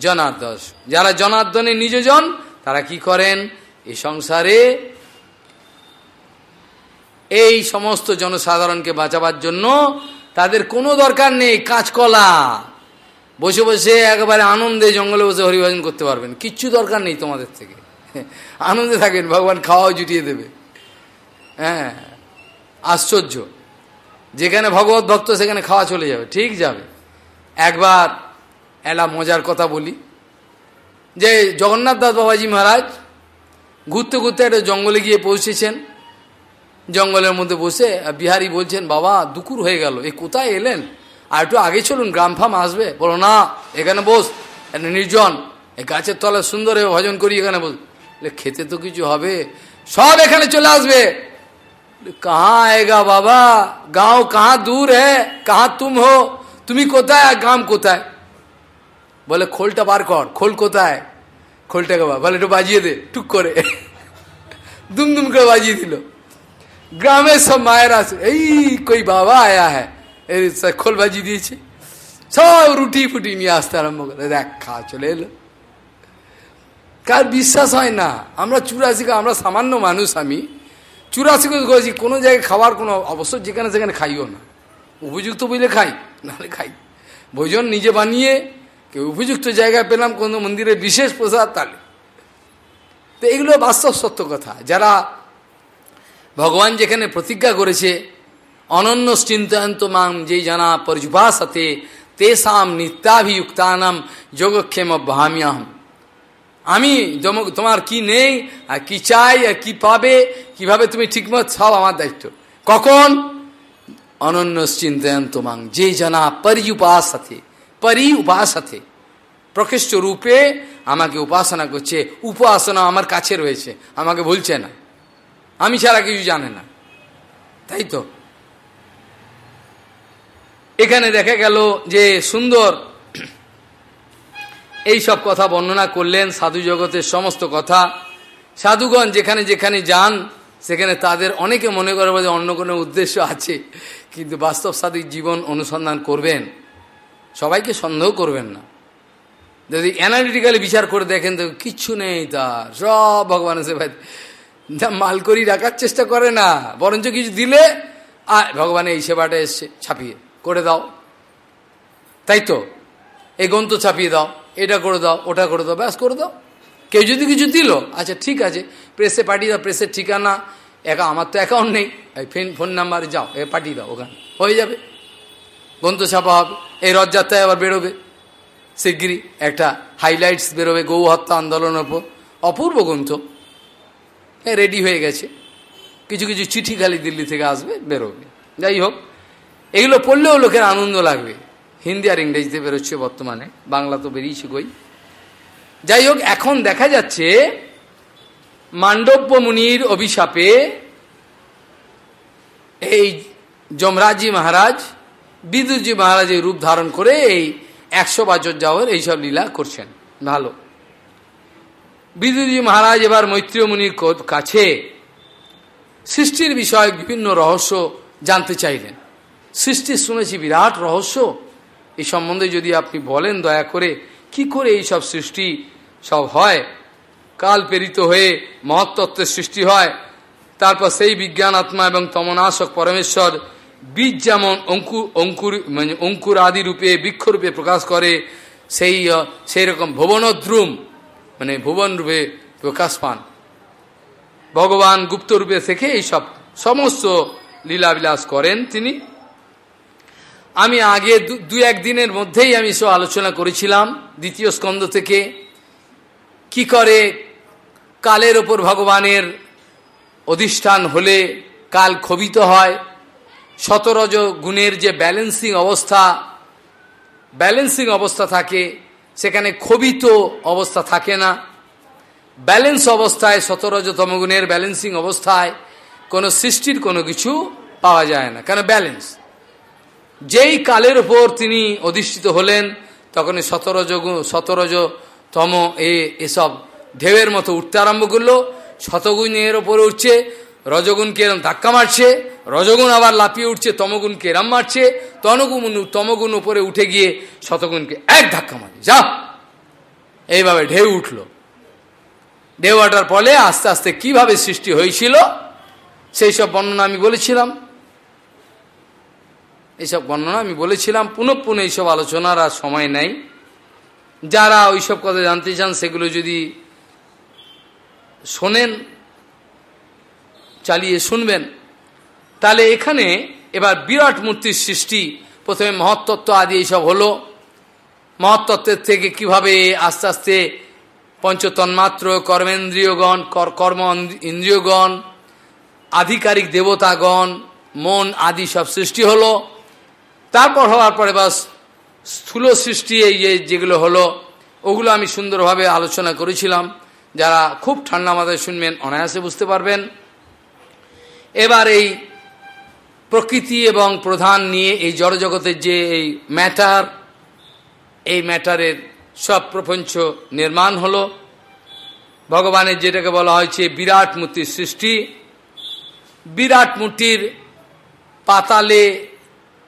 জনার্দশ। যারা জনার্দনে নিজজন তারা কি করেন? এই সংসারে এই সমস্ত জনসাধারণকে বাঁচাবার জন্য তাদের কোনো দরকার নেই, কাঁচকলা। বসে বসে একেবারে আনন্দে জঙ্গলে বসে হরিভজন করতে পারবেন। কিচ্ছু দরকার নেই তোমাদের থেকে। আনন্দে থাকবেন ভগবান খাওয়াও জুটিয়ে দেবে। হ্যাঁ আশ্চর্য। যেখানে ভগবত ভক্ত, সেখানে খাওয়া চলে যাবে, ঠিক যাবে। একবার একটা মজার কথা বলি। যে জগন্নাথ দাস বাবাজি মহারাজ ঘুরতে ঘুরতে একটা জঙ্গলে গিয়ে পৌঁছেছেন। জঙ্গলের মধ্যে বসে বিহারি বলছেন, বাবা, দুকুর হয়ে গেল। এই কোথায় এলেন? আর একটু আগে চলুন, গ্রাম ফার্ম আসবে। বলো, না, এখানে বস নির্জন। এই গাছের তলায় সুন্দর ভজন করি, এখানে বস। খেতে তো কিছু হবে। সব এখানে চলে আসবে। কাহা আয়েগা বাবা? গাঁও কাহা দূর হ্যাঁ? কাহা তুম হো? তুমি কোথায় আর গ্রাম কোথায়? বলে, খোলটা বার কর। খোল কোথায়? খোলটাকে বলে, একটু বাজিয়ে দে, টুক করে। দুম দুম করে বাজিয়ে দিল। গ্রামের সব মায়েরা এই কই বাবা আয়া হ্যাঁ খোল বাজিয়ে দিয়েছে সব রুটি ফুটি নিয়ে আসতে আরম্ভ করে দেখ খা চলে এলো কার বিশ্বাস হয় না আমরা চুরাশি আমরা সামান্য মানুষ আমি চুরাশি করেছি কোনো জায়গায় খাওয়ার কোনো অবশ্য যেখানে সেখানে খাইও না উপযুক্ত বুঝলে খাই নাহলে খাই ভোজন নিজে বানিয়ে কেউ উপযুক্ত জায়গায় পেলাম কোনো মন্দিরে বিশেষ প্রসাদ তাহলে তো এগুলো বাস্তব সত্য কথা যারা ভগবান যেখানে প্রতিজ্ঞা করেছে, অনন্য চিন্তয়ন্ত মাং যে জানা পর্যুপাসতে তেসাম নিত্যাভিযুক্তানাম যোগক্ষেম ভামিয়াহম আমি তোমার কি নেই, আর কি চাই, আর কি পাবে, কীভাবে তুমি ঠিকমত সব আমার দায়িত্ব। কখন? অনন্য চিন্তয়ন্ত মাং যে জানা পরি পরিউপাসতে পরি উপাসতে প্রকৃষ্ট রূপে আমাকে উপাসনা করছে, উপাসনা আমার কাছে রয়েছে, আমাকে বলছে না। আমি ছাড়া কিছু জানে না। তাই তো? এখানে দেখা গেল যে সুন্দর এই সব কথা বর্ণনা করলেন সাধু জগতের সমস্ত কথা। সাধুগণ যেখানে যেখানে যান, সেখানে তাদের অনেকে মনে করে যে অন্য কোনো উদ্দেশ্য আছে, কিন্তু বাস্তব সাধুর জীবন অনুসন্ধান করবেন। সবাইকে সন্দেহ করবেন না। যদি অ্যানালিটিক্যালি বিচার করে দেখেন তো কিচ্ছু নেই তার, সব ভগবানের সেবায় মাল করি রাখার চেষ্টা করে না। বরঞ্চ কিছু দিলে আর ভগবান এই সেবাটা এসছে ছাপিয়ে করে দাও। তাই তো? এই গ্রন্থ ছাপিয়ে দাও, এটা করে দাও, ওটা করে দাও, ব্যাস করে দাও। কেউ যদি কিছু দিল আচ্ছা ঠিক আছে প্রেসে পাঠিয়ে দাও প্রেসের ঠিকানা, একা, আমার তো অ্যাকাউন্ট নেই। এই ফোন ফোন নাম্বারে যাও, এ পাঠিয়ে দাও ওখানে। হয়ে যাবে। গ্রন্থ ছাপা হবে। এই রথযাত্রায় আবার বেরোবে। শিগগিরি একটা হাইলাইটস বেরোবে গৌ হত্যা আন্দোলনের ওপর। অপূর্ব গ্রন্থ। রেডি হয়ে গেছে। কিছু কিছু চিঠি খালি দিল্লি থেকে আসবে, বেরোবে। যাই হোক, এগুলো পড়লেও লোকের আনন্দ লাগবে। হিন্দি আর ইংরেজিতে বেরোচ্ছে বর্তমানে, বাংলা তো বেরিয়েছে কই। যাই হোক, এখন দেখা যাচ্ছে মান্ডব্য মুনির অভিশাপে এই যমরাজি মহারাজ বিদ্যুৎজি মহারাজের রূপ ধারণ করে এই একশো বছর যাওয়ার এইসব লীলা করছেন। ভালো। বিদুরজি মহারাজ এবার মৈত্রীয় কাছে সৃষ্টির বিষয়ে বিভিন্ন রহস্য জানতে চাইলেন। সৃষ্টির শুনেছি বিরাট রহস্য। এই সম্বন্ধে যদি আপনি বলেন দয়া করে, কি করে এই সব সৃষ্টি সব হয়? কাল প্রেরিত হয়ে মহত্তত্ত্বের সৃষ্টি হয়। তারপর সেই বিজ্ঞান আত্মা এবং তমনাশক পরমেশ্বর বীজ যেমন অঙ্কু অঙ্কুর মানে অঙ্কুর আদি রূপে, বৃক্ষরূপে প্রকাশ করে, সেই সেই রকম ভুবনদ্রুম মানে ভুবন রূপে প্রকাশ পান। ভগবান গুপ্ত রূপে থেকে এইসব সমস্ত লীলাবিলাস করেন তিনি। আমি আগে দু একদিনের মধ্যেই আমি সব আলোচনা করেছিলাম দ্বিতীয় স্কন্ধ থেকে। কি করে কালের ওপর ভগবানের অধিষ্ঠান হলে কাল ক্ষোভিত হয়। শতরজ গুণের যে ব্যালেন্সিং অবস্থা ব্যালেন্সিং অবস্থা থাকে সেখানে ক্ষোভিত অবস্থা থাকে না। ব্যালেন্স অবস্থায় শতরজতম গুণের ব্যালেন্সিং অবস্থায় কোনো সৃষ্টির কোনো কিছু পাওয়া যায় না। কেন? ব্যালেন্স। যেই কালের ওপর তিনি অধিষ্ঠিত হলেন তখন শতরজ শতরজতম এ এসব ঢেউয়ের মতো উঠতে আরম্ভ করল। শতগুণের ওপরে উঠছে রজগুণকে এরম ধাক্কা মারছে, রজগুণ আবার লাফিয়ে উঠছে তমগুণকে এরম মারছে, তনগুণ, তমগুণ উপরে উঠে গিয়ে শতগুণকে এক ধাক্কা মারে। যা! এইভাবে ঢেউ উঠল। ঢেউ ওঠার ফলে আস্তে আস্তে কীভাবে সৃষ্টি হয়েছিল সেই সব বর্ণনা আমি বলেছিলাম। এইসব বর্ণনা আমি বলেছিলাম, পুনঃ পুনঃ এইসব আলোচনার আর সময় নেই। যারা ওইসব কথা জানতে চান, সেগুলো যদি শোনেন চালিয়ে শুনবেন। তাহলে এখানে এবার বিরাট মূর্তির সৃষ্টি। প্রথমে মহত্তত্ত্ব আদি এইসব হলো। মহত্তত্ত্বের থেকে কীভাবে আস্তে আস্তে পঞ্চতন্মাত্র, কর্মেন্দ্রিয়গণ কর্ম ইন্দ্রিয়গণ, আধিকারিক দেবতাগণ, মন আদি সব সৃষ্টি হলো। তারপর হওয়ার পরে বাস স্থূল সৃষ্টি এই যে যেগুলো হলো, ওগুলো আমি সুন্দরভাবে আলোচনা করেছিলাম। যারা খুব ঠান্ডা মাথায় শুনবেন, অনায়াসে বুঝতে পারবেন। এবার এই প্রকৃতি এবং প্রধান নিয়ে এই জড়জগতের যে এই ম্যাটার, এই ম্যাটারের সব প্রপঞ্চ নির্মাণ হলো। ভগবানের যেটাকে বলা হয়েছে বিরাট মূর্তির সৃষ্টি। বিরাট মূর্তির পাতালে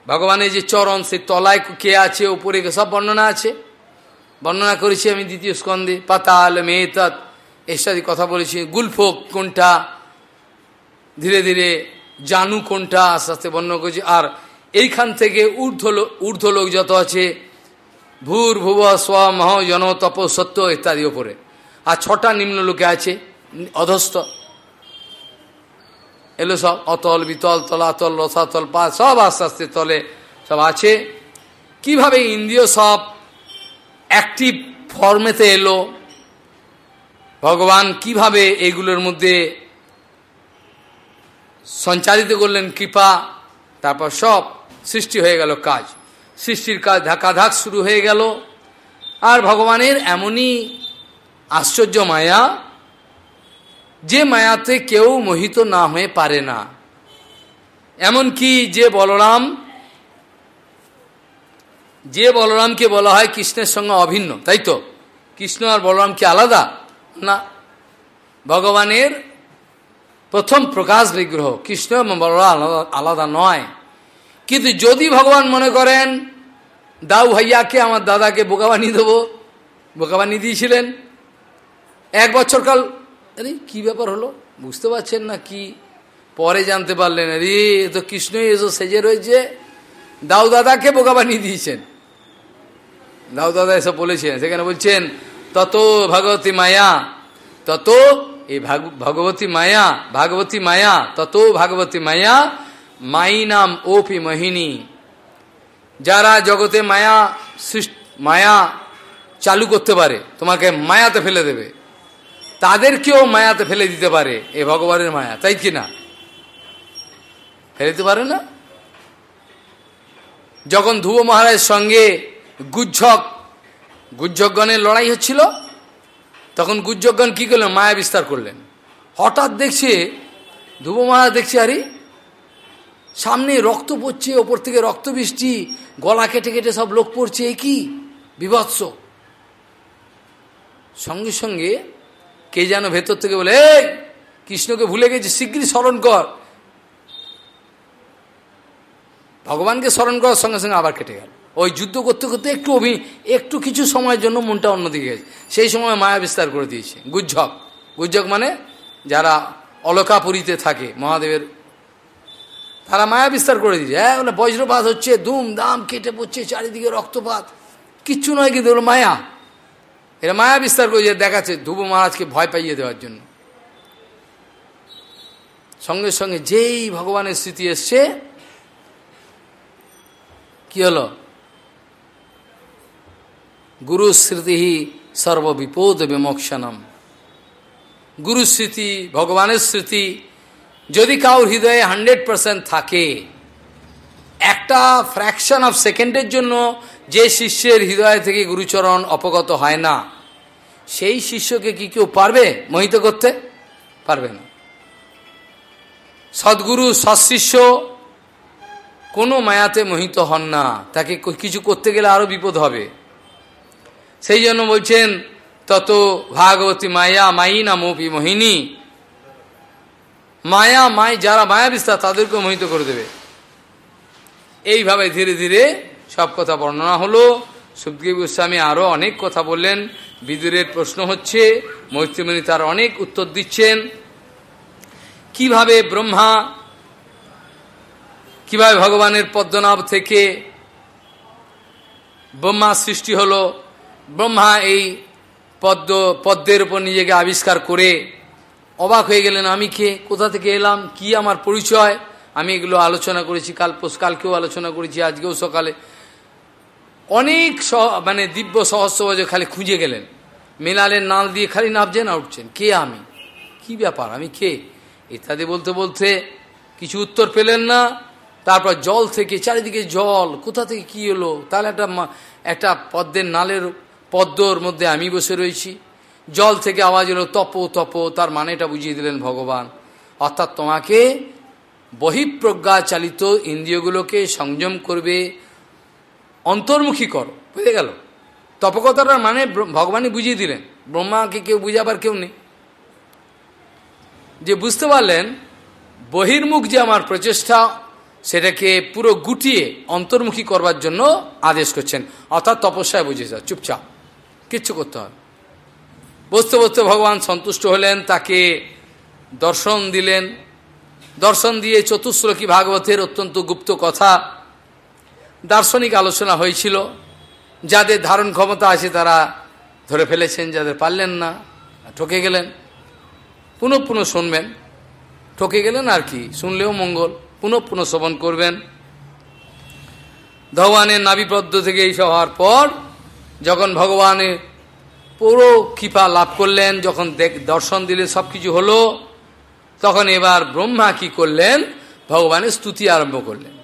ভগবানের যে চরণ সে তলায় কে আছে, উপরে সব বর্ণনা আছে। বর্ণনা করেছি আমি দ্বিতীয় স্কন্ধে। পাতাল এর সাথে কথা বলেছি। গুলফোক কোনটা ধীরে ধীরে জানু কোনটা, আস্তে আস্তে বর্ণনা করেছি। আর এইখান থেকে ঊর্ধ্ব ঊর্ধ্ব লোক যত আছে, ভূর ভুব স্ব মহ জন তপ সত্য ইত্যাদি ওপরে আর ছটা নিম্ন লোকে আছে, অধস্থ। এলো সব অতল, বিতল, তলাতল, রসাতল পা সব আস্তে আস্তে তলে সব আছে। কীভাবে ইন্দ্রিয় সব অ্যাক্টিভ ফর্মেতে এলো? ভগবান কীভাবে এইগুলোর মধ্যে সঞ্চালিত করলেন কৃপা, তারপর সব সৃষ্টি হয়ে গেল কাজ। সৃষ্টির কাজ ধাক্কাধাক শুরু হয়ে গেল। আর ভগবানের এমনই আশ্চর্য মায়া, যে মায়াতে কেউ মোহিত না হয়ে পারে না। এমন কি যে বলরাম, যে বলরামকে বলা হয় কৃষ্ণের সঙ্গে অভিন্ন, তাই তো? কৃষ্ণ আর বলরাম কি আলাদা? না। ভগবানের প্রথম প্রকাশ বিগ্রহ কৃষ্ণ এবং বলরাম আলাদা নয়। কিন্তু যদি ভগবান মনে করেন দাউ ভাইয়াকে, আমার দাদাকে বোকা বানিয়ে দেবো। বোকা বানিয়ে দিয়েছিলেন। এক বছর কাল, আরে, কী ব্যাপার হলো? বুঝতে পারছেন না কি? পরে জানতে পারলেন, আরে, এ তো কৃষ্ণই এসো সেজে রয়েছে। দাউ দাদাকে বোকা বানিয়ে দিয়েছেন। দাউ দাদা এসব বলেছেন। সেখানে বলছেন, তত ভগবতী মায়া, তত এই ভগবতী মায়া, ভাগবতী মায়া, তত ভাগবতী মায়া মাই নাম ওপি মোহিনী। যারা জগতে মায়া মায়া চালু করতে পারে, তোমাকে মায়াতে ফেলে দেবে। তাদেরকেও মায়াতে ফেলে দিতে পারে এ ভগবানের মায়া, তাই কি না? ফেলে দিতে পারে না? যখন ধ্রুব মহারাজের সঙ্গে গুজ্জক গুজ্জকগণের লড়াই হচ্ছিল তখন গুজ্জকগণ কী করলেন? মায়া বিস্তার করলেন। হঠাৎ দেখছে ধ্রুব মহারাজ দেখছে, আরে, সামনে রক্ত পড়ছে, ওপর থেকে রক্ত বৃষ্টি, গলা কেটে কেটে সব লোক পড়ছে, এ কি? বিভৎস। সঙ্গে সঙ্গে কে যেন ভেতর থেকে বলে, এই, কৃষ্ণকে ভুলে গেছে শীঘ্রই স্মরণ কর। ভগবানকে স্মরণ করার সঙ্গে সঙ্গে আবার কেটে গেল। ওই যুদ্ধ করতে করতে একটু অভি, একটু কিছু সময়ের জন্য মনটা অন্যদিকে গেছে। সেই সময় মায়া বিস্তার করে দিয়েছে। গুজ্জক গুজ্জক মানে যারা অলকাপুরীতে থাকে, মহাদেবের। তারা মায়া বিস্তার করে দিয়েছে। হ্যাঁ মানে বজ্রপাত হচ্ছে ধুম দাম কেটে পড়ছে, চারিদিকে রক্তপাত। কিচ্ছু নয় কিন্তু মায়া। এরা মায়া বিস্তার করে দেখাচ্ছে ধ্রুব মহারাজকে ভয় পাইয়ে দেওয়ার জন্য। সঙ্গে সঙ্গে যেই ভগবানের স্মৃতি এসছে, কি হলো? গুরু স্মৃতি সর্ববিপদ বিমোক্ষণম গুরু স্মৃতি ভগবানের স্মৃতি যদি কাউর হৃদয়ে হান্ড্রেড পারসেন্ট থাকে, একটা ফ্র্যাকশন অফ সেকেন্ডের জন্য যে শিষ্যের হৃদয় থেকে গুরুচরণ অপগত হয় না, সেই শিষ্যকে কি কেউ পারবে মোহিত করতে? পারবে না। সদ্গুরু, সৎশিষ্য কোনো মায়াতে মোহিত হন না। তাকে কিছু করতে গেলে আরও বিপদ হবে। সেই জন্য বলছেন, তত ভাগবতী মায়া মাই না মোপি মোহিনী? মায়া মাই যারা মায়া বিস্তার তাদেরকে মোহিত করে দেবে। এইভাবে ধীরে ধীরে সব কথা বর্ণনা হলো। সুখদেব গোস্বামী আরও অনেক কথা বললেন। বিদুরের প্রশ্ন হচ্ছে, মৈত্রীমণি তার অনেক উত্তর দিচ্ছেন। কীভাবে ব্রহ্মা, কীভাবে ভগবানের পদ্মনাভ থেকে ব্রহ্মা সৃষ্টি হলো? ব্রহ্মা এই পদ্ম, পদ্মের উপর নিজেকে আবিষ্কার করে অবাক হয়ে গেলেন, আমি কে? কোথা থেকে এলাম? কি আমার পরিচয়? আমি এগুলো আলোচনা করেছি, কাল কালকেও আলোচনা করেছি, আজকেও সকালে। অনেক মানে দিব্য সহস্র খালি খুঁজে গেলেন। মেলালের নাল দিয়ে খালি নাবছেন আর উঠছেন। কে আমি? কি ব্যাপার? আমি কে? ইত্যাদি বলতে বলতে কিছু উত্তর পেলেন না। তারপর জল থেকে, চারিদিকে জল, কোথা থেকে কি হলো তাহলে একটা একটা পদ্মের নালের পদ্মর মধ্যে আমি বসে রয়েছি। জল থেকে আওয়াজ এলো, তপ তপ, তার মানেটা বুঝিয়ে দিলেন ভগবান। অর্থাৎ তোমাকে বহিঃপ্রজ্ঞা চালিত ইন্দ্রিয়গুলোকে সংযম করবে। অন্তর্মুখী করো, বুঝে গেল? তপকতার মানে ভগবানই বুঝিয়ে দিলেন। ব্রহ্মাকে কেউ বুঝাবার কেউ নেই। যে বুঝতে পারলেন, বহির্মুখ যে আমার প্রচেষ্টা, সেটাকে পুরো গুটিয়ে অন্তর্মুখী করবার জন্য আদেশ করছেন। অর্থাৎ তপস্যায় বুঝে যা চুপচাপ। কিচ্ছু করতে হবে বসতে বসতে ভগবান সন্তুষ্ট হলেন, তাকে দর্শন দিলেন। দর্শন দিয়ে চতুশ্লোকী ভাগবতের অত্যন্ত গুপ্ত কথা, দার্শনিক আলোচনা হয়েছিল। যাদের ধারণ ক্ষমতা আছে তারা ধরে ফেলেছেন, যাদের পারলেন না, ঠকে গেলেন। পুনঃ পুনঃ শুনবেন। ঠকে গেলেন আর কি, শুনলেও মঙ্গল। পুনঃ পুনঃ শ্রবণ করবেন। ভগবানের নাবিপদ্ম থেকে এইসব হওয়ার পর যখন ভগবানের পুরো কৃপা লাভ করলেন, যখন দর্শন দিলে সব কিছু হলো, তখন এবার ব্রহ্মা কি করলেন? ভগবানের স্তুতি আরম্ভ করলেন।